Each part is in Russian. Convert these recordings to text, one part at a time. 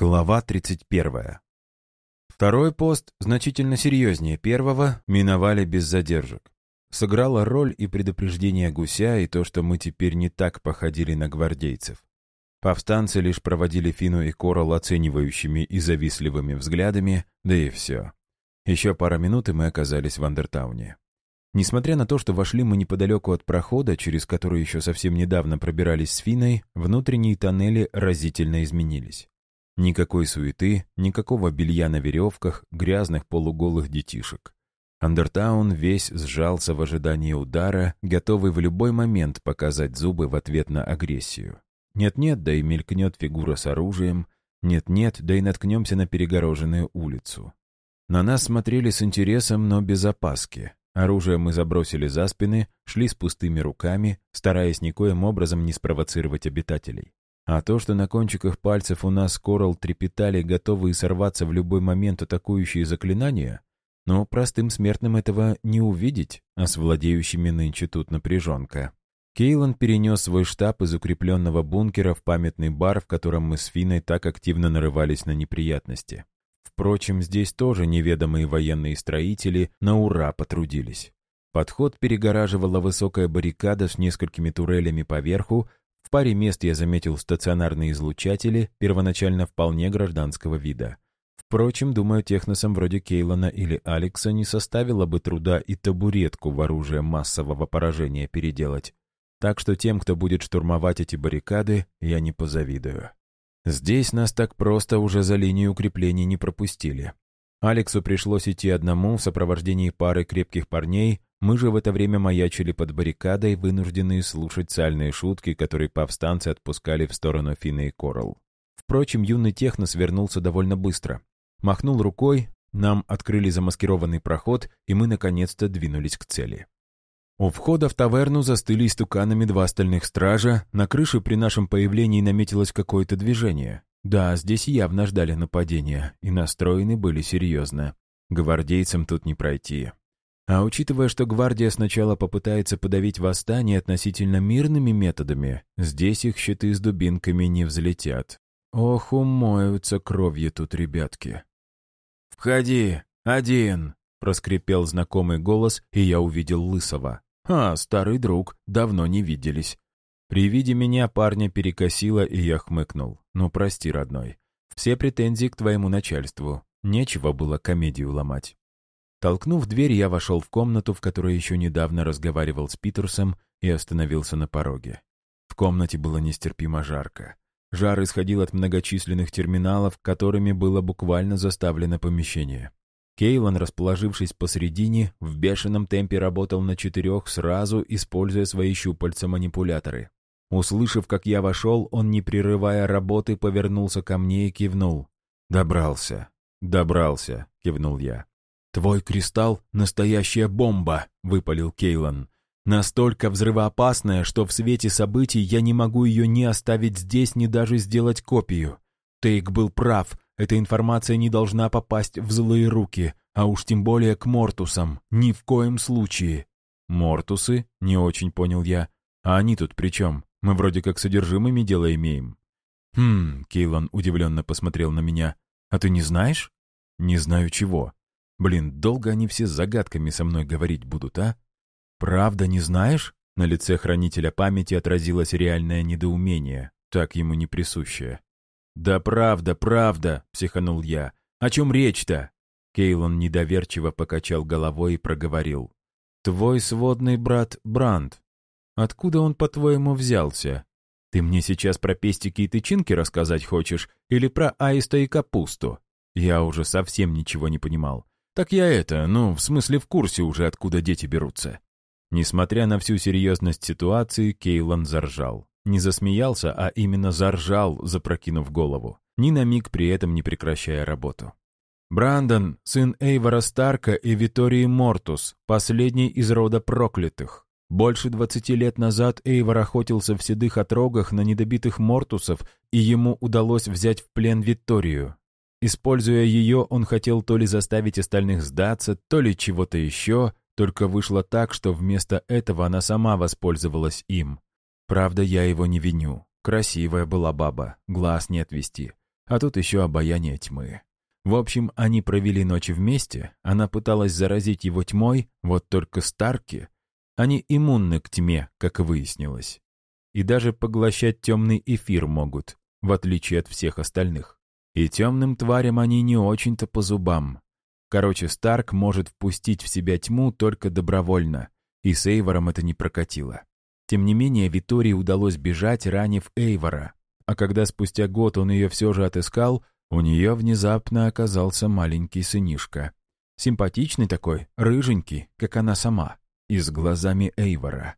Глава 31. Второй пост, значительно серьезнее первого, миновали без задержек. Сыграла роль и предупреждение гуся, и то, что мы теперь не так походили на гвардейцев. Повстанцы лишь проводили Фину и Корал оценивающими и завистливыми взглядами, да и все. Еще пара минут, и мы оказались в Андертауне. Несмотря на то, что вошли мы неподалеку от прохода, через который еще совсем недавно пробирались с Финой, внутренние тоннели разительно изменились. Никакой суеты, никакого белья на веревках, грязных полуголых детишек. Андертаун весь сжался в ожидании удара, готовый в любой момент показать зубы в ответ на агрессию. Нет-нет, да и мелькнет фигура с оружием, нет-нет, да и наткнемся на перегороженную улицу. На нас смотрели с интересом, но без опаски. Оружие мы забросили за спины, шли с пустыми руками, стараясь никоим образом не спровоцировать обитателей. А то, что на кончиках пальцев у нас коралл трепетали, готовые сорваться в любой момент атакующие заклинания, но простым смертным этого не увидеть, а с владеющими нынче тут напряженка. Кейлан перенес свой штаб из укрепленного бункера в памятный бар, в котором мы с Финой так активно нарывались на неприятности. Впрочем, здесь тоже неведомые военные строители на ура потрудились. Подход перегораживала высокая баррикада с несколькими турелями поверху. В паре мест я заметил стационарные излучатели, первоначально вполне гражданского вида. Впрочем, думаю, техносам вроде Кейлона или Алекса не составило бы труда и табуретку в оружие массового поражения переделать. Так что тем, кто будет штурмовать эти баррикады, я не позавидую. Здесь нас так просто уже за линию укреплений не пропустили. Алексу пришлось идти одному в сопровождении пары крепких парней, мы же в это время маячили под баррикадой, вынужденные слушать сальные шутки, которые повстанцы отпускали в сторону Фина и Коралл. Впрочем, юный технос вернулся довольно быстро. Махнул рукой, нам открыли замаскированный проход, и мы наконец-то двинулись к цели. У входа в таверну застыли истуканами два остальных стража, на крыше при нашем появлении наметилось какое-то движение. Да, здесь явно ждали нападения, и настроены были серьезно. Гвардейцам тут не пройти. А учитывая, что гвардия сначала попытается подавить восстание относительно мирными методами, здесь их щиты с дубинками не взлетят. Ох, умоются кровью тут ребятки. «Входи, один!» — проскрипел знакомый голос, и я увидел Лысого. «А, старый друг, давно не виделись». При виде меня парня перекосило, и я хмыкнул. «Ну, прости, родной. Все претензии к твоему начальству. Нечего было комедию ломать». Толкнув дверь, я вошел в комнату, в которой еще недавно разговаривал с Питерсом, и остановился на пороге. В комнате было нестерпимо жарко. Жар исходил от многочисленных терминалов, которыми было буквально заставлено помещение. Кейлан, расположившись посредине, в бешеном темпе работал на четырех сразу, используя свои щупальца-манипуляторы. Услышав, как я вошел, он, не прерывая работы, повернулся ко мне и кивнул. «Добрался. Добрался», — кивнул я. «Твой кристалл — настоящая бомба», — выпалил Кейлан. «Настолько взрывоопасная, что в свете событий я не могу ее ни оставить здесь, ни даже сделать копию. Тейк был прав, эта информация не должна попасть в злые руки, а уж тем более к Мортусам. Ни в коем случае. Мортусы? Не очень понял я. А они тут при чем? Мы вроде как содержимыми дело имеем. Хм, Кейлан удивленно посмотрел на меня. А ты не знаешь? Не знаю чего. Блин, долго они все загадками со мной говорить будут, а? Правда не знаешь? На лице хранителя памяти отразилось реальное недоумение, так ему не присущее. «Да правда, правда», — психанул я. «О чем речь-то?» Кейлон недоверчиво покачал головой и проговорил. «Твой сводный брат Бранд. Откуда он, по-твоему, взялся? Ты мне сейчас про пестики и тычинки рассказать хочешь или про аиста и капусту?» Я уже совсем ничего не понимал. «Так я это, ну, в смысле в курсе уже, откуда дети берутся». Несмотря на всю серьезность ситуации, Кейлон заржал. Не засмеялся, а именно заржал, запрокинув голову, ни на миг при этом не прекращая работу. Брандон, сын Эйвора Старка и Витории Мортус, последний из рода проклятых. Больше двадцати лет назад Эйвор охотился в седых отрогах на недобитых Мортусов, и ему удалось взять в плен Виторию. Используя ее, он хотел то ли заставить остальных сдаться, то ли чего-то еще, только вышло так, что вместо этого она сама воспользовалась им. Правда, я его не виню. Красивая была баба, глаз не отвести. а тут еще обаяние тьмы. В общем, они провели ночи вместе, она пыталась заразить его тьмой, вот только Старки, они иммунны к тьме, как выяснилось. И даже поглощать темный эфир могут, в отличие от всех остальных. И темным тварям они не очень-то по зубам. Короче, Старк может впустить в себя тьму только добровольно, и с Эйвором это не прокатило. Тем не менее, Витории удалось бежать, ранив Эйвора, а когда спустя год он ее все же отыскал, у нее внезапно оказался маленький сынишка. Симпатичный такой, рыженький, как она сама, и с глазами Эйвора.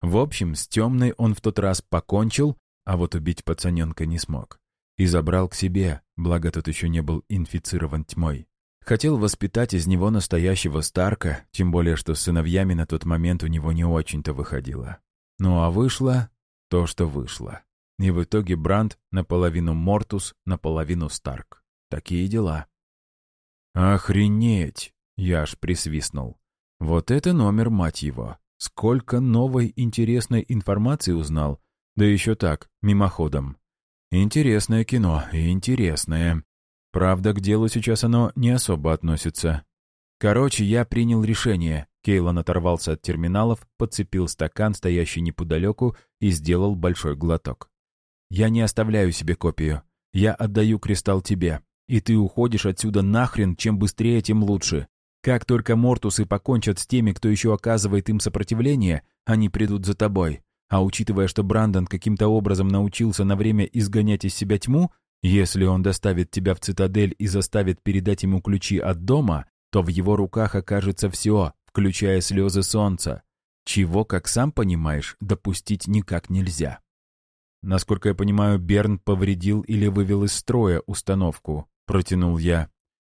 В общем, с темной он в тот раз покончил, а вот убить пацаненка не смог. И забрал к себе, благо тот еще не был инфицирован тьмой. Хотел воспитать из него настоящего Старка, тем более, что с сыновьями на тот момент у него не очень-то выходило. Ну а вышло то, что вышло. И в итоге Бранд наполовину Мортус, наполовину Старк. Такие дела. «Охренеть!» — я аж присвистнул. «Вот это номер, мать его! Сколько новой интересной информации узнал, да еще так, мимоходом. Интересное кино, интересное. Правда, к делу сейчас оно не особо относится. Короче, я принял решение. Кейлан оторвался от терминалов, подцепил стакан, стоящий неподалеку, и сделал большой глоток. Я не оставляю себе копию. Я отдаю кристалл тебе. И ты уходишь отсюда нахрен, чем быстрее, тем лучше. Как только Мортусы покончат с теми, кто еще оказывает им сопротивление, они придут за тобой. А учитывая, что Брандон каким-то образом научился на время изгонять из себя тьму, если он доставит тебя в цитадель и заставит передать ему ключи от дома, то в его руках окажется все, включая слезы солнца, чего, как сам понимаешь, допустить никак нельзя. Насколько я понимаю, Берн повредил или вывел из строя установку, протянул я.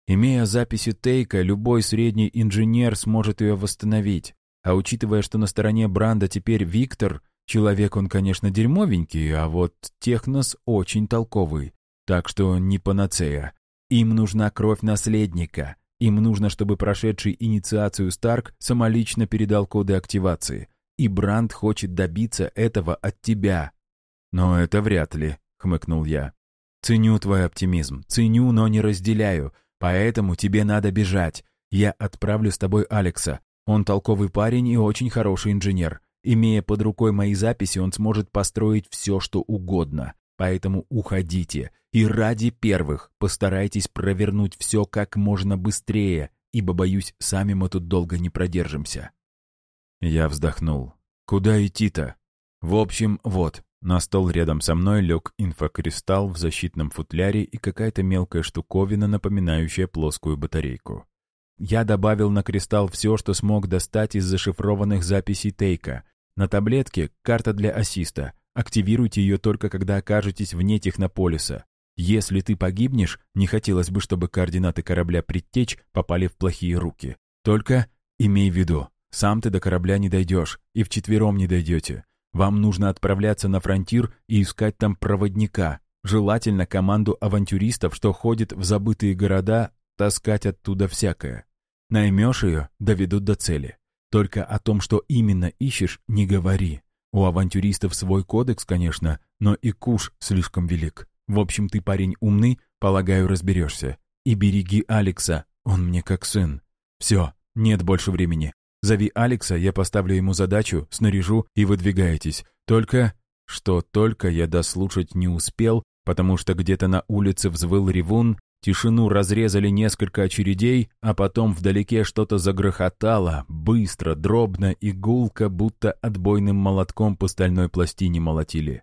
Имея записи Тейка, любой средний инженер сможет ее восстановить. А учитывая, что на стороне Бранда теперь Виктор, человек он, конечно, дерьмовенький, а вот Технос очень толковый. Так что не панацея. Им нужна кровь наследника. Им нужно, чтобы прошедший инициацию Старк самолично передал коды активации. И Бранд хочет добиться этого от тебя, «Но это вряд ли», — хмыкнул я. «Ценю твой оптимизм, ценю, но не разделяю, поэтому тебе надо бежать. Я отправлю с тобой Алекса. Он толковый парень и очень хороший инженер. Имея под рукой мои записи, он сможет построить все, что угодно. Поэтому уходите. И ради первых постарайтесь провернуть все как можно быстрее, ибо, боюсь, сами мы тут долго не продержимся». Я вздохнул. «Куда идти-то?» «В общем, вот, на стол рядом со мной лег инфокристалл в защитном футляре и какая-то мелкая штуковина, напоминающая плоскую батарейку. Я добавил на кристалл все, что смог достать из зашифрованных записей Тейка. На таблетке карта для ассиста. Активируйте ее только когда окажетесь вне технополиса. Если ты погибнешь, не хотелось бы, чтобы координаты корабля «Предтечь» попали в плохие руки. Только имей в виду, сам ты до корабля не дойдешь, и вчетвером не дойдете. Вам нужно отправляться на фронтир и искать там проводника, желательно команду авантюристов, что ходит в забытые города, таскать оттуда всякое. Наймешь ее, доведут до цели. Только о том, что именно ищешь, не говори. У авантюристов свой кодекс, конечно, но и куш слишком велик. В общем, ты парень умный, полагаю, разберешься. И береги Алекса, он мне как сын. Все, нет больше времени. Зови Алекса, я поставлю ему задачу, снаряжу и выдвигаетесь. Только...» Что только я дослушать не успел, потому что где-то на улице взвыл ревун, тишину разрезали несколько очередей, а потом вдалеке что-то загрохотало, быстро, дробно и гулко, будто отбойным молотком по стальной пластине молотили.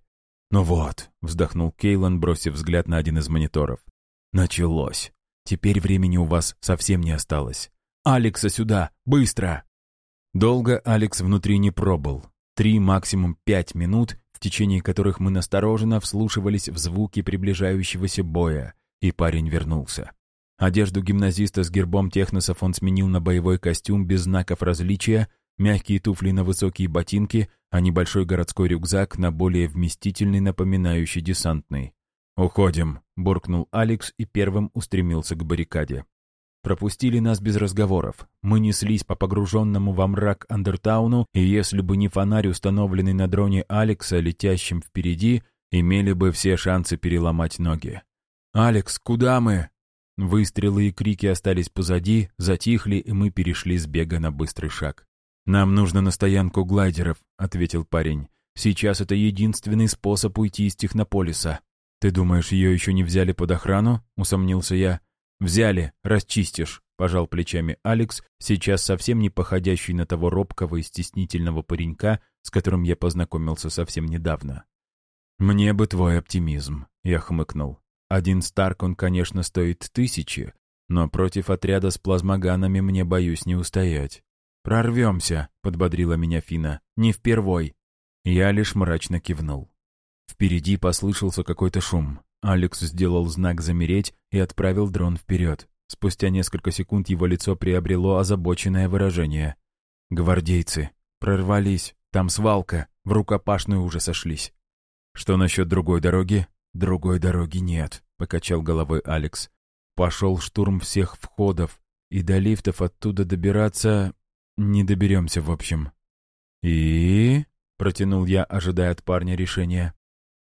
«Ну вот», — вздохнул Кейлан, бросив взгляд на один из мониторов. «Началось. Теперь времени у вас совсем не осталось. Алекса сюда! Быстро!» Долго Алекс внутри не пробыл. Три, максимум пять минут, в течение которых мы настороженно вслушивались в звуки приближающегося боя, и парень вернулся. Одежду гимназиста с гербом техносов он сменил на боевой костюм без знаков различия, мягкие туфли на высокие ботинки, а небольшой городской рюкзак на более вместительный, напоминающий десантный. «Уходим», — буркнул Алекс и первым устремился к баррикаде. Пропустили нас без разговоров. Мы неслись по погруженному во мрак Андертауну, и если бы не фонарь, установленный на дроне Алекса, летящим впереди, имели бы все шансы переломать ноги. «Алекс, куда мы?» Выстрелы и крики остались позади, затихли, и мы перешли с бега на быстрый шаг. «Нам нужно на стоянку глайдеров», — ответил парень. «Сейчас это единственный способ уйти из Технополиса». «Ты думаешь, ее еще не взяли под охрану?» — усомнился я. «Взяли, расчистишь», — пожал плечами Алекс, сейчас совсем не походящий на того робкого и стеснительного паренька, с которым я познакомился совсем недавно. «Мне бы твой оптимизм», — я хмыкнул. «Один Старк, он, конечно, стоит тысячи, но против отряда с плазмоганами мне, боюсь, не устоять». «Прорвемся», — подбодрила меня Фина. «Не впервой». Я лишь мрачно кивнул. Впереди послышался какой-то шум. Алекс сделал знак «замереть» и отправил дрон вперед. Спустя несколько секунд его лицо приобрело озабоченное выражение. «Гвардейцы! Прорвались! Там свалка! В рукопашную уже сошлись!» «Что насчет другой дороги?» «Другой дороги нет», — покачал головой Алекс. «Пошел штурм всех входов, и до лифтов оттуда добираться... не доберемся, в общем». «И...» — протянул я, ожидая от парня решения.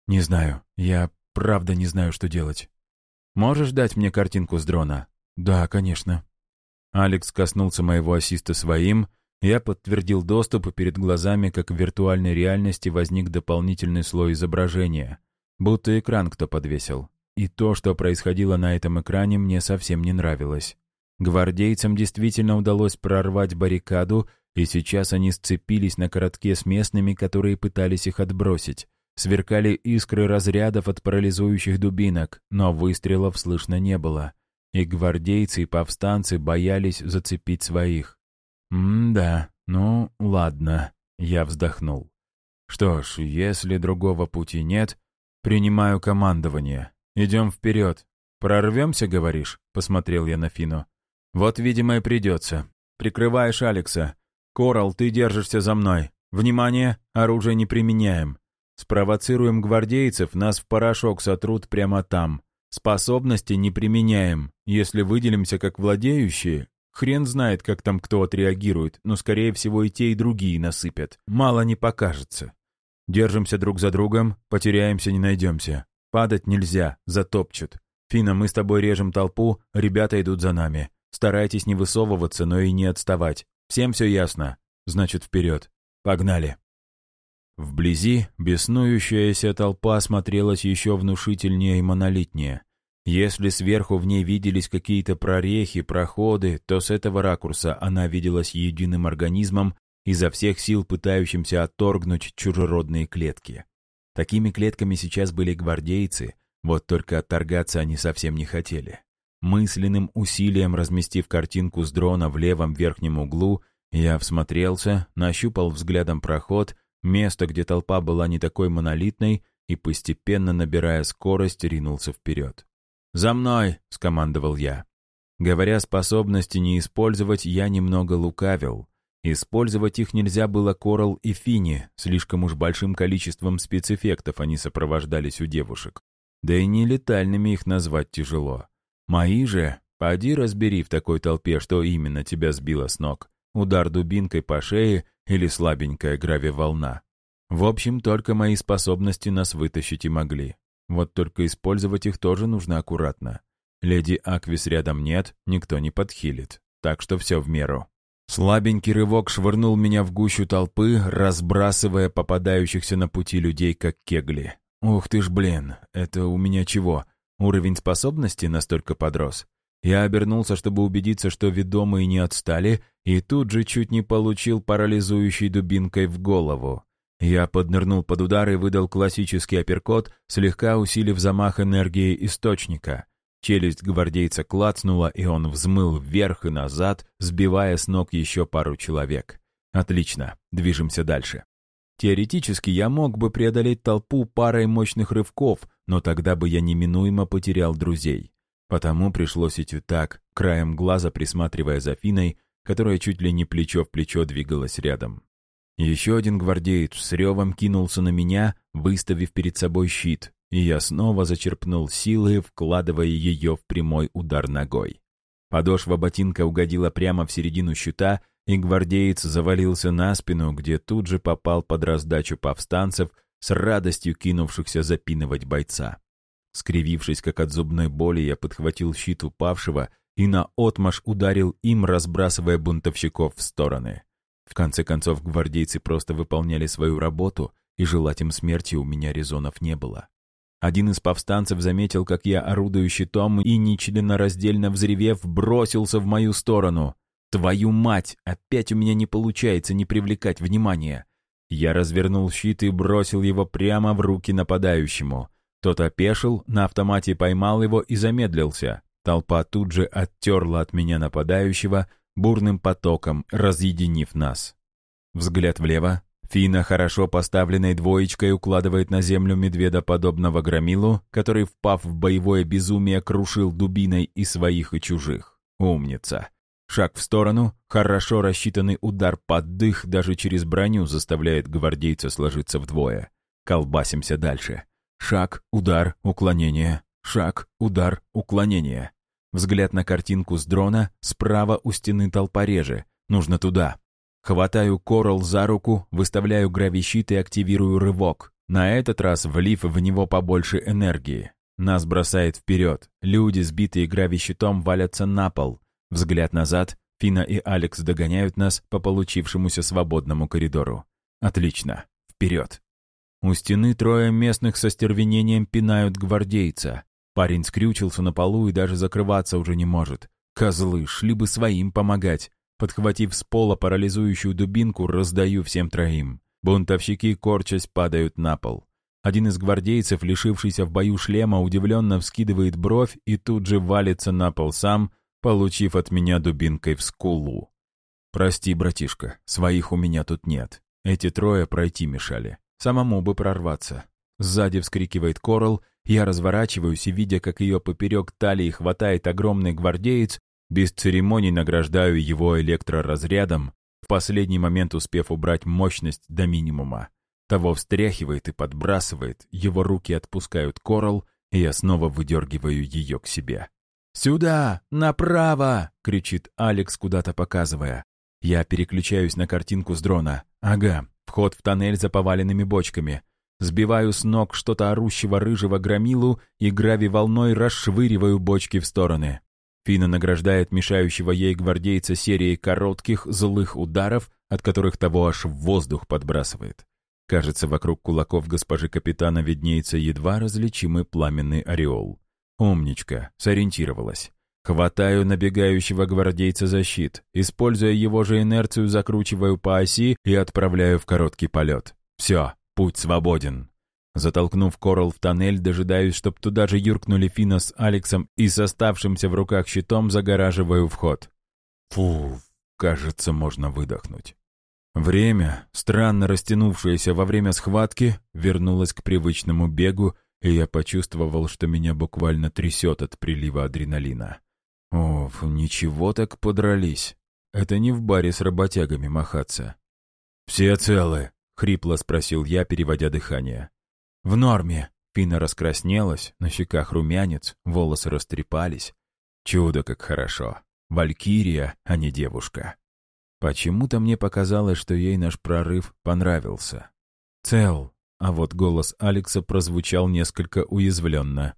«Не знаю. Я правда не знаю, что делать. Можешь дать мне картинку с дрона?» «Да, конечно». Алекс коснулся моего ассиста своим, я подтвердил доступ, и перед глазами, как в виртуальной реальности, возник дополнительный слой изображения, будто экран кто подвесил. И то, что происходило на этом экране, мне совсем не нравилось. Гвардейцам действительно удалось прорвать баррикаду, и сейчас они сцепились на коротке с местными, которые пытались их отбросить. Сверкали искры разрядов от парализующих дубинок, но выстрелов слышно не было. И гвардейцы и повстанцы боялись зацепить своих. «М-да, ну, ладно», — я вздохнул. «Что ж, если другого пути нет, принимаю командование. Идем вперед. Прорвемся, говоришь?» — посмотрел я на Фину. «Вот, видимо, и придется. Прикрываешь Алекса. Корал, ты держишься за мной. Внимание, оружие не применяем. Спровоцируем гвардейцев, нас в порошок сотрут прямо там. Способности не применяем. Если выделимся как владеющие, хрен знает, как там кто отреагирует, но, скорее всего, и те, и другие насыпят. Мало не покажется. Держимся друг за другом, потеряемся, не найдемся. Падать нельзя, затопчут. Фина, мы с тобой режем толпу, ребята идут за нами. Старайтесь не высовываться, но и не отставать. Всем все ясно? Значит, вперед. Погнали. Вблизи беснующаяся толпа смотрелась еще внушительнее и монолитнее. Если сверху в ней виделись какие-то прорехи, проходы, то с этого ракурса она виделась единым организмом, изо всех сил пытающимся отторгнуть чужеродные клетки. Такими клетками сейчас были гвардейцы, вот только отторгаться они совсем не хотели. Мысленным усилием разместив картинку с дрона в левом верхнем углу, я всмотрелся, нащупал взглядом проход Место, где толпа была не такой монолитной, и, постепенно набирая скорость, ринулся вперед. «За мной!» — скомандовал я. Говоря способности не использовать, я немного лукавил. Использовать их нельзя было Корал и Фини, слишком уж большим количеством спецэффектов они сопровождались у девушек. Да и не летальными их назвать тяжело. Мои же, поди разбери в такой толпе, что именно тебя сбило с ног. Удар дубинкой по шее или слабенькая гравиволна. В общем, только мои способности нас вытащить и могли. Вот только использовать их тоже нужно аккуратно. Леди Аквис рядом нет, никто не подхилит. Так что все в меру. Слабенький рывок швырнул меня в гущу толпы, разбрасывая попадающихся на пути людей, как кегли. Ух ты ж, блин, это у меня чего? Уровень способности настолько подрос? Я обернулся, чтобы убедиться, что ведомые не отстали, и тут же чуть не получил парализующей дубинкой в голову. Я поднырнул под удар и выдал классический апперкот, слегка усилив замах энергии источника. Челюсть гвардейца клацнула, и он взмыл вверх и назад, сбивая с ног еще пару человек. Отлично, движемся дальше. Теоретически я мог бы преодолеть толпу парой мощных рывков, но тогда бы я неминуемо потерял друзей. Потому пришлось идти так, краем глаза присматривая за Финой, которая чуть ли не плечо в плечо двигалась рядом. Еще один гвардеец с ревом кинулся на меня, выставив перед собой щит, и я снова зачерпнул силы, вкладывая ее в прямой удар ногой. Подошва ботинка угодила прямо в середину щита, и гвардеец завалился на спину, где тут же попал под раздачу повстанцев, с радостью кинувшихся запинывать бойца. Скривившись, как от зубной боли, я подхватил щит упавшего и наотмашь ударил им, разбрасывая бунтовщиков в стороны. В конце концов, гвардейцы просто выполняли свою работу, и желать им смерти у меня резонов не было. Один из повстанцев заметил, как я орудую щитом и, нечленораздельно взревев, бросился в мою сторону. «Твою мать! Опять у меня не получается не привлекать внимания!» Я развернул щит и бросил его прямо в руки нападающему. Тот опешил, на автомате поймал его и замедлился. Толпа тут же оттерла от меня нападающего бурным потоком, разъединив нас. Взгляд влево. Фина хорошо поставленной двоечкой укладывает на землю медведоподобного громилу, который, впав в боевое безумие, крушил дубиной и своих, и чужих. Умница. Шаг в сторону, хорошо рассчитанный удар под дых даже через броню заставляет гвардейца сложиться вдвое. Колбасимся дальше. Шаг, удар, уклонение. Шаг, удар, уклонение. Взгляд на картинку с дрона, справа у стены толпа реже. Нужно туда. Хватаю Корал за руку, выставляю гравищит и активирую рывок. На этот раз влив в него побольше энергии. Нас бросает вперед. Люди, сбитые гравищитом, валятся на пол. Взгляд назад. Фина и Алекс догоняют нас по получившемуся свободному коридору. Отлично. Вперед. У стены трое местных со стервенением пинают гвардейца. Парень скрючился на полу и даже закрываться уже не может. Козлы, шли бы своим помогать. Подхватив с пола парализующую дубинку, раздаю всем троим. Бунтовщики, корчась, падают на пол. Один из гвардейцев, лишившийся в бою шлема, удивленно вскидывает бровь и тут же валится на пол сам, получив от меня дубинкой в скулу. «Прости, братишка, своих у меня тут нет. Эти трое пройти мешали. Самому бы прорваться». Сзади вскрикивает Корал я разворачиваюсь и, видя, как ее поперек талии хватает огромный гвардеец, без церемоний награждаю его электроразрядом, в последний момент успев убрать мощность до минимума. Того встряхивает и подбрасывает, его руки отпускают коралл, и я снова выдергиваю ее к себе. «Сюда! Направо!» — кричит Алекс, куда-то показывая. Я переключаюсь на картинку с дрона. Ага, вход в тоннель за поваленными бочками. Сбиваю с ног что-то орущего рыжего громилу и грави-волной расшвыриваю бочки в стороны. Фина награждает мешающего ей гвардейца серией коротких, злых ударов, от которых того аж в воздух подбрасывает. Кажется, вокруг кулаков госпожи капитана виднеется едва различимый пламенный ореол. Умничка, сориентировалась. Хватаю набегающего гвардейца за щит, используя его же инерцию, закручиваю по оси и отправляю в короткий полет. Все, Путь свободен. Затолкнув Корал в тоннель, дожидаюсь, чтоб туда же юркнули Фина с Алексом и с оставшимся в руках щитом загораживаю вход. Фу, кажется, можно выдохнуть. Время, странно растянувшееся во время схватки, вернулось к привычному бегу, и я почувствовал, что меня буквально трясет от прилива адреналина. Оф, ничего так подрались. Это не в баре с работягами махаться. «Все целы», — хрипло спросил я, переводя дыхание. «В норме». Фина раскраснелась, на щеках румянец, волосы растрепались. Чудо как хорошо. Валькирия, а не девушка. Почему-то мне показалось, что ей наш прорыв понравился. «Цел», а вот голос Алекса прозвучал несколько уязвленно.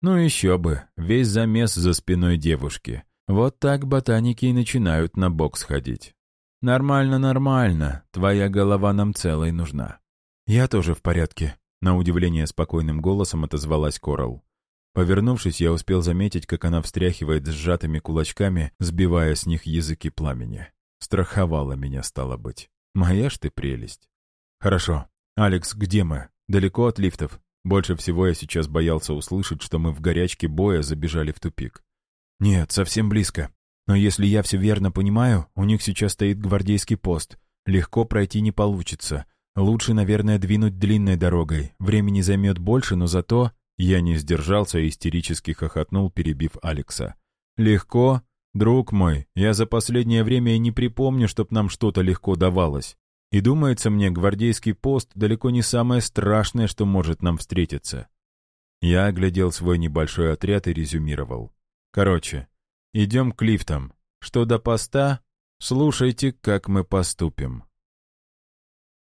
«Ну еще бы, весь замес за спиной девушки. Вот так ботаники и начинают на бокс ходить. «Нормально, нормально. Твоя голова нам целой нужна». «Я тоже в порядке», — на удивление спокойным голосом отозвалась Корал. Повернувшись, я успел заметить, как она встряхивает сжатыми кулачками, сбивая с них языки пламени. Страховала меня, стало быть. Моя ж ты прелесть. «Хорошо. Алекс, где мы? Далеко от лифтов?» Больше всего я сейчас боялся услышать, что мы в горячке боя забежали в тупик. «Нет, совсем близко. Но если я все верно понимаю, у них сейчас стоит гвардейский пост. Легко пройти не получится. Лучше, наверное, двинуть длинной дорогой. Времени займет больше, но зато... Я не сдержался и истерически хохотнул, перебив Алекса. «Легко? Друг мой, я за последнее время и не припомню, чтоб нам что-то легко давалось. И думается мне, гвардейский пост далеко не самое страшное, что может нам встретиться». Я оглядел свой небольшой отряд и резюмировал. «Короче, Идем к лифтам. Что до поста, слушайте, как мы поступим.